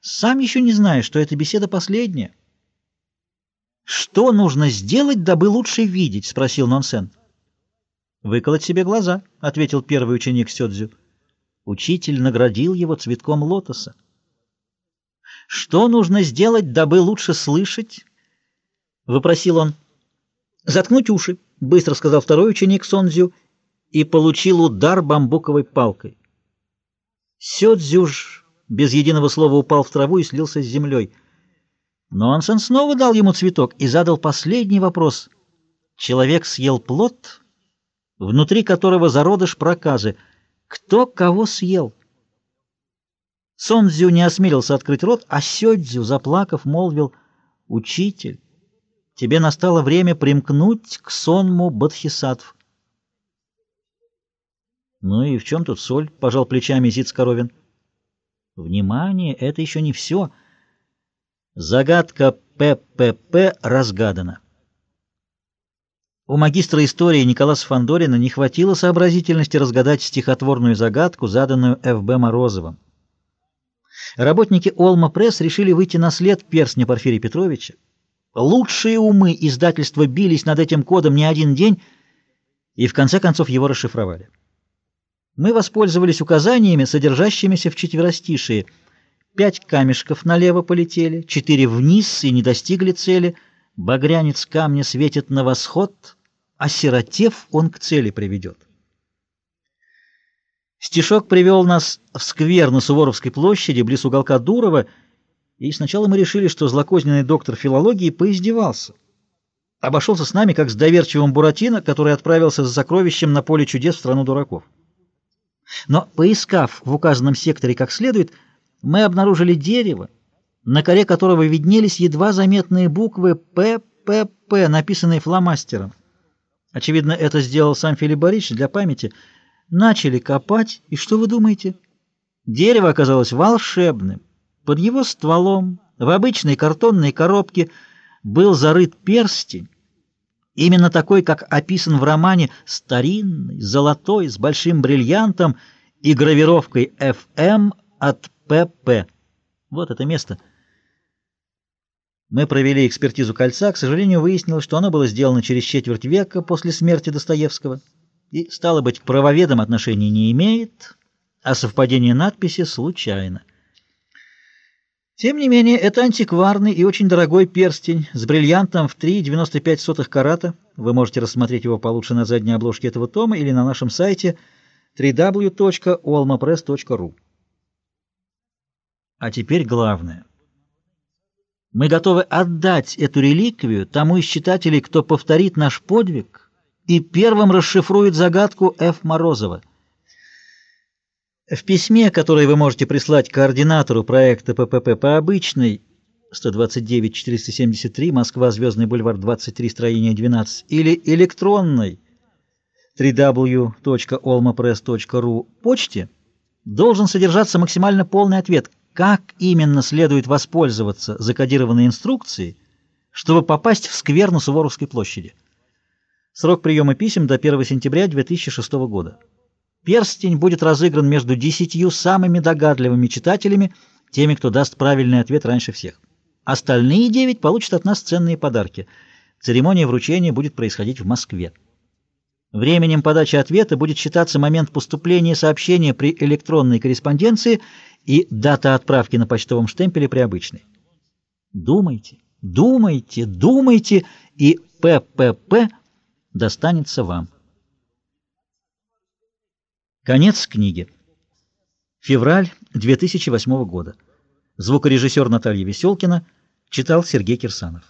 Сам еще не знаешь, что эта беседа последняя. «Что нужно сделать, дабы лучше видеть?» — спросил Нонсен. «Выколоть себе глаза», — ответил первый ученик Сёдзю. Учитель наградил его цветком лотоса. «Что нужно сделать, дабы лучше слышать?» — выпросил он. «Заткнуть уши», — быстро сказал второй ученик Сонзю и получил удар бамбуковой палкой. Сёдзюж без единого слова упал в траву и слился с землей. Но Ансен снова дал ему цветок и задал последний вопрос. Человек съел плод, внутри которого зародыш проказы. Кто кого съел? Сонзю не осмелился открыть рот, а Сёдзю, заплакав, молвил, «Учитель, тебе настало время примкнуть к сонму бодхисаттв». «Ну и в чем тут соль?» — пожал плечами Зиц Коровин. «Внимание, это еще не все». Загадка ППП разгадана. У магистра истории Николаса Фандорина не хватило сообразительности разгадать стихотворную загадку, заданную Ф.Б. Морозовым. Работники Олма Пресс решили выйти на след перстня Порфирия Петровича. Лучшие умы издательства бились над этим кодом не один день и в конце концов его расшифровали. Мы воспользовались указаниями, содержащимися в четверостишии – Пять камешков налево полетели, четыре вниз и не достигли цели. Багрянец камня светит на восход, а сиротев он к цели приведет. Стишок привел нас в сквер на Суворовской площади, близ уголка Дурова, и сначала мы решили, что злокозненный доктор филологии поиздевался. Обошелся с нами, как с доверчивым Буратино, который отправился за сокровищем на поле чудес в страну дураков. Но, поискав в указанном секторе как следует, мы обнаружили дерево, на коре которого виднелись едва заметные буквы «ППП», написанные фломастером. Очевидно, это сделал сам Филипп Борисович для памяти. Начали копать, и что вы думаете? Дерево оказалось волшебным. Под его стволом, в обычной картонной коробке, был зарыт перстень, именно такой, как описан в романе, старинный, золотой, с большим бриллиантом и гравировкой «ФМ» от ПП. Вот это место. Мы провели экспертизу кольца. К сожалению, выяснилось, что оно было сделано через четверть века после смерти Достоевского. И, стало быть, к правоведам отношения не имеет, а совпадение надписи случайно. Тем не менее, это антикварный и очень дорогой перстень с бриллиантом в 3,95 карата. Вы можете рассмотреть его получше на задней обложке этого тома или на нашем сайте www.olmapress.ru. А теперь главное. Мы готовы отдать эту реликвию тому из читателей, кто повторит наш подвиг и первым расшифрует загадку Ф. Морозова. В письме, которое вы можете прислать координатору проекта ППП по обычной 129-473, Москва, Звездный бульвар, 23, строение 12, или электронной www.olmapress.ru почте, должен содержаться максимально полный ответ – как именно следует воспользоваться закодированной инструкцией, чтобы попасть в сквер на Суворовской площади. Срок приема писем до 1 сентября 2006 года. Перстень будет разыгран между десятью самыми догадливыми читателями, теми, кто даст правильный ответ раньше всех. Остальные девять получат от нас ценные подарки. Церемония вручения будет происходить в Москве. Временем подачи ответа будет считаться момент поступления сообщения при электронной корреспонденции – и дата отправки на почтовом штемпеле при обычной. Думайте, думайте, думайте, и ППП достанется вам. Конец книги. Февраль 2008 года. Звукорежиссер Наталья Веселкина читал Сергей Кирсанов.